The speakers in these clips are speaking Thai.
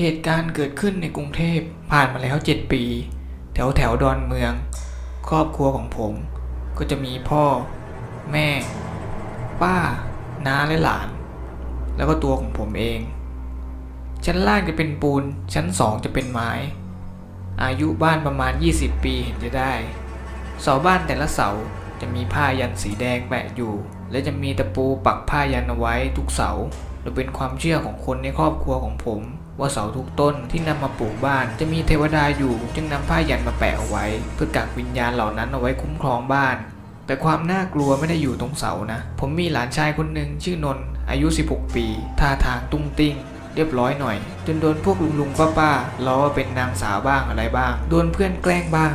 เหตุการณ์เกิดขึ้นในกรุงเทพผ่านมาแล้ว 7 ปี แถวแถวดอนเมือง ครอบครัวของผม ก็จะมีพ่อ แม่ ป้า น้าและหลาน แล้วก็ตัวของผมเอง ชั้นล่างจะเป็นปูน ชั้นสองจะเป็นไม้ อายุบ้านประมาณ 20 ปีเห็นจะได้เสาบ้านแต่ละเสาจะมีผ้ายันสีแดงแปะอยู่ และจะมีตะปูปักผ้ายันเอาไว้ทุกเสา และเป็นความเชื่อของคนในครอบครัวของผม ว่าเสาทุกต้นที่นำมาปลูกบ้านจะมีเทวดาอยู่จึงนำผ้ายันมาแปะเอาไว้ เพื่อกักวิญญาณเหล่านั้นเอาไว้คุ้มครองบ้าน แต่ความน่ากลัวไม่ได้อยู่ตรงเสานะ ผมมีหลานชายคนหนึ่งชื่อนนท์อายุ 16 ปี ท่าทางตุ้งติ้งเรียบร้อยหน่อย จนโดนพวกลุงลุงป้าป้าล้อว่าเป็นนางสาวบ้างอะไรบ้าง โดนเพื่อนแกล้งบ้าง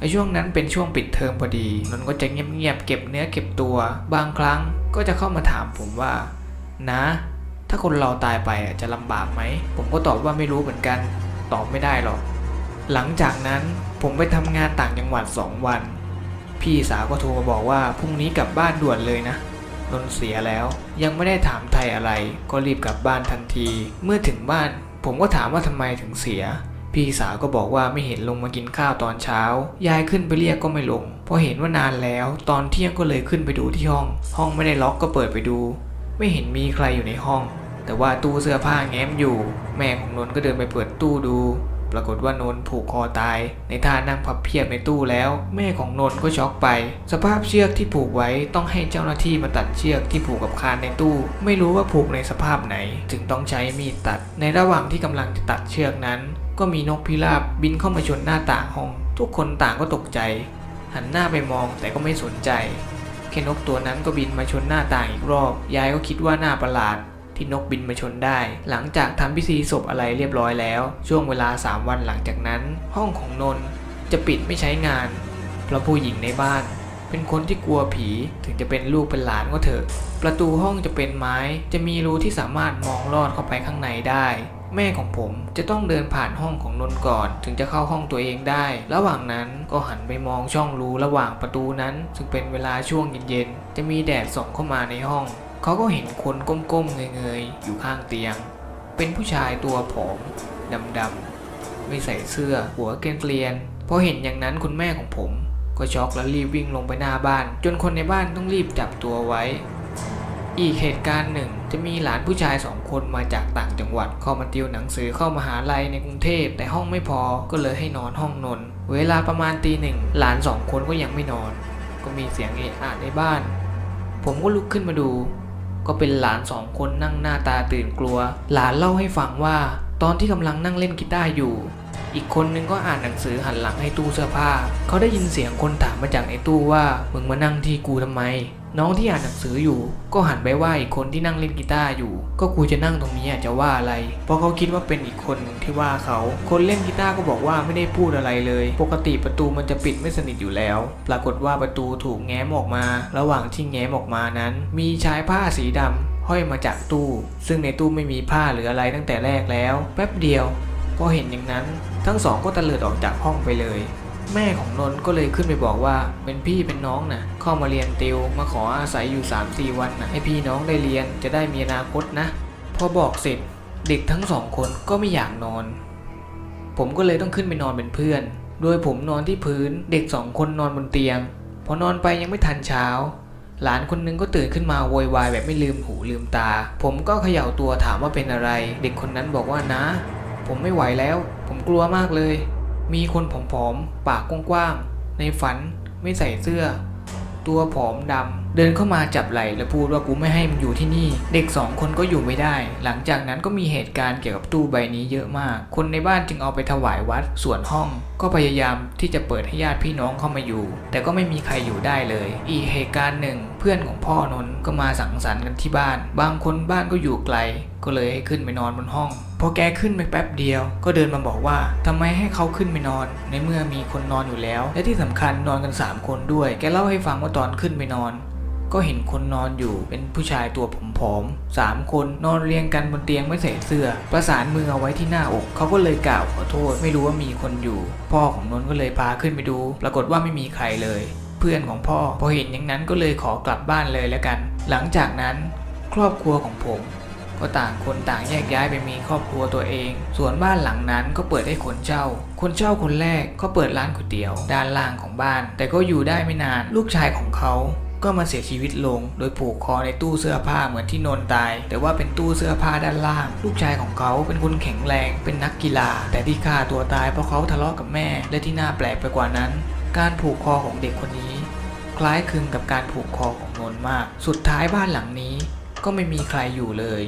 ในช่วงนั้นเป็นช่วงปิดเทอมพอดีนนท์ก็จะเงียบๆเก็บเนื้อเก็บตัว บางครั้งก็จะเข้ามาถามผมว่า นะ ถ้าคนเราตายไปจะลำบากไหม ผมก็ตอบว่าไม่รู้เหมือนกัน ตอบไม่ได้หรอก หลังจากนั้นผมไปทำงานต่างจังหวัดสองวัน พี่สาวก็โทรมาบอกว่าพรุ่งนี้กลับบ้านด่วนเลยนะนนเสียแล้ว ยังไม่ได้ถามไทยอะไร ก็รีบกลับบ้านทันที เมื่อถึงบ้าน ผมก็ถามว่าทำไมถึงเสีย พี่สาวก็บอกว่าไม่เห็นลงมากินข้าวตอนเช้า ยายขึ้นไปเรียกก็ไม่ลงเพราะเห็นว่านานแล้ว ตอนเที่ยงก็เลยขึ้นไปดูที่ห้อง ห้องไม่ได้ล็อกก็เปิดไปดู ไม่เห็นมีใครอยู่ในห้อง แต่ว่าตู้เสื้อผ้าแง้มอยู่ แม่ของนนก็เดินไปเปิดตู้ดู ปรากฏว่านนผูกคอตาย ในท่านั่งพับเพียบในตู้แล้ว แม่ของนนก็ช็อกไป สภาพเชือกที่ผูกไว้ต้องให้เจ้าหน้าที่มาตัดเชือกที่ผูกกับคานในตู้ ไม่รู้ว่าผูกในสภาพไหนจึงต้องใช้มีดตัด ในระหว่างที่กำลังจะตัดเชือกนั้น ก็มีนกพิราบบินเข้ามาชนหน้าต่างห้อง ทุกคนต่างก็ตกใจ หันหน้าไปมองแต่ก็ไม่สนใจแค่นกตัวนั้นก็บินมาชนหน้าต่างอีกรอบ ยายก็คิดว่าหน้าประหลาด ที่นกบินมาชนได้ หลังจากทำพิธีศพอะไรเรียบร้อยแล้ว ช่วงเวลา 3 วันหลังจากนั้น ห้องของนนท์จะปิดไม่ใช้งาน เพราะผู้หญิงในบ้าน เป็นคนที่กลัวผีถึงจะเป็นลูกเป็นหลานก็เถอะ ประตูห้องจะเป็นไม้จะมีรูที่สามารถมองลอดเข้าไปข้างในได้แม่ของผมจะต้องเดินผ่านห้องของนนท์ก่อน ถึงจะเข้าห้องตัวเองได้ ระหว่างนั้นก็หันไปมองช่องรูระหว่างประตูนั้น ซึ่งเป็นเวลาช่วงเย็นๆ จะมีแดดส่องเข้ามาในห้อง เขาก็เห็นคนก้มๆเงยๆ อยู่ข้างเตียง เป็นผู้ชายตัวผอมดำๆ ไม่ใส่เสื้อ หัวเกรียนๆพอเห็นอย่างนั้นคุณแม่ของผม ก็ช็อกแล้วรีบวิ่งลงไปหน้าบ้าน จนคนในบ้านต้องรีบจับตัวไว้ อีกเหตุการณ์หนึ่งจะมีหลานผู้ชายสองคนมาจากต่างจังหวัดเข้ามาติวหนังสือเข้ามาหาลัยในกรุงเทพแต่ห้องไม่พอก็เลยให้นอนห้องนนเวลาประมาณตีหนึ่งหลานสองคนก็ยังไม่นอน ก็มีเสียงเอะอะในบ้าน ผมก็ลุกขึ้นมาดู ก็เป็นหลานสองคนนั่งหน้าตาตื่นกลัว หลานเล่าให้ฟังว่า ตอนที่กำลังนั่งเล่นกีตาร์อยู่ อีกคนนึงก็อ่านหนังสือหันหลังให้ตู้เสื้อผ้า เขาได้ยินเสียงคนถามมาจากในตู้ว่ามึงมานั่งที่กูทำไม น้องที่อ่านหนังสืออยู่ ก็หันไปว่าอีกคนที่นั่งเล่นกีตาร์อยู่ ก็กูจะนั่งตรงนี้อะจะว่าอะไร เพราะเขาคิดว่าเป็นอีกคนที่ว่าเขา คนเล่นกีตาร์ก็บอกว่าไม่ได้พูดอะไรเลย ปกติประตูมันจะปิดไม่สนิทอยู่แล้ว ปรากฏว่าประตูถูกแง้มออกมา ระหว่างที่แง้มออกมานั้น มีชายผ้าสีดำห้อยมาจากตู้ ซึ่งในตู้ไม่มีผ้าหรืออะไรตั้งแต่แรกแล้ว แป๊บเดียว พอเห็นอย่างนั้นทั้งสองก็ตะเลิดออกจากห้องไปเลย แม่ของนนท์ก็เลยขึ้นไปบอกว่าเป็นพี่เป็นน้องนะเข้ามาเรียนติวมาขออาศัยอยู่3-4วันนะให้พี่น้องได้เรียนจะได้มีอนาคตนะ พอบอกเสร็จเด็กทั้งสองคนก็ไม่อยากนอน ผมก็เลยต้องขึ้นไปนอนเป็นเพื่อน โดยผมนอนที่พื้นเด็กสองคนนอนบนเตียง พอนอนไปยังไม่ทันเช้า หลานคนหนึงก็ตื่นขึ้นมาโวยวายแบบไม่ลืมหูลืมตา ผมก็เขย่าตัวถามว่าเป็นอะไร เด็กคนนั้นบอกว่านะ ผมไม่ไหวแล้ว ผมกลัวมากเลย มีคนผอมๆ ปากกว้างๆ ในฝันไม่ใส่เสื้อ ตัวผอมดำ เดินเข้ามาจับไหล่และพูดว่ากูไม่ให้มึงอยู่ที่นี่ เด็กสองคนก็อยู่ไม่ได้ หลังจากนั้นก็มีเหตุการณ์เกี่ยวกับตู้ใบนี้เยอะมาก คนในบ้านจึงเอาไปถวายวัด ส่วนห้อง ก็พยายามที่จะเปิดให้ญาติพี่น้องเข้ามาอยู่ แต่ก็ไม่มีใครอยู่ได้เลย อีกเหตุการณ์หนึ่ง เพื่อนของพ่อนนก็มาสังสรรค์กันที่บ้าน บางคนบ้านก็อยู่ไกล ก็เลยให้ขึ้นไปนอนบนห้อง พอแกขึ้นไปแป๊บเดียว ก็เดินมาบอกว่าทำไมให้เขาขึ้นไปนอน ในเมื่อมีคนนอนอยู่แล้ว และที่สำคัญนอนกัน 3 คนด้วย แกเล่าให้ฟังว่าตอนขึ้นไปนอน ก็เห็นคนนอนอยู่เป็นผู้ชายตัวผอมๆสามคนนอนเรียงกันบนเตียงไม่ใส่เสื้อ ประสานมือเอาไว้ที่หน้าอก เขาก็เลยกล่าวขอโทษ ไม่รู้ว่ามีคนอยู่ พ่อของนนท์ก็เลยพาขึ้นไปดู ปรากฏว่าไม่มีใครเลยเพื่อนของพ่อพอเห็นอย่างนั้นก็เลยขอกลับบ้านเลยแล้วกัน หลังจากนั้น ครอบครัวของผม ก็ต่างคนต่างแยกย้ายไปมีครอบครัวตัวเอง ส่วนบ้านหลังนั้นก็เปิดให้คนเช่า คนเช่าคนแรกก็เปิดร้านก๋วยเตี๋ยว ด้านล่างของบ้าน แต่ก็อยู่ได้ไม่นาน ลูกชายของเขาก็มาเสียชีวิตลง โดยผูกคอในตู้เสื้อผ้าเหมือนที่นนตาย แต่ว่าเป็นตู้เสื้อผ้าด้านล่าง ลูกชายของเขาเป็นคนแข็งแรง เป็นนักกีฬา แต่ที่ฆ่าตัวตายเพราะเขาทะเลาะกับแม่ และที่น่าแปลกไปกว่านั้น การผูกคอของเด็กคนนี้ คล้ายคลึงกับการผูกคอของนนมาก สุดท้ายบ้านหลังนี้ ก็ไม่มีใครอยู่เลย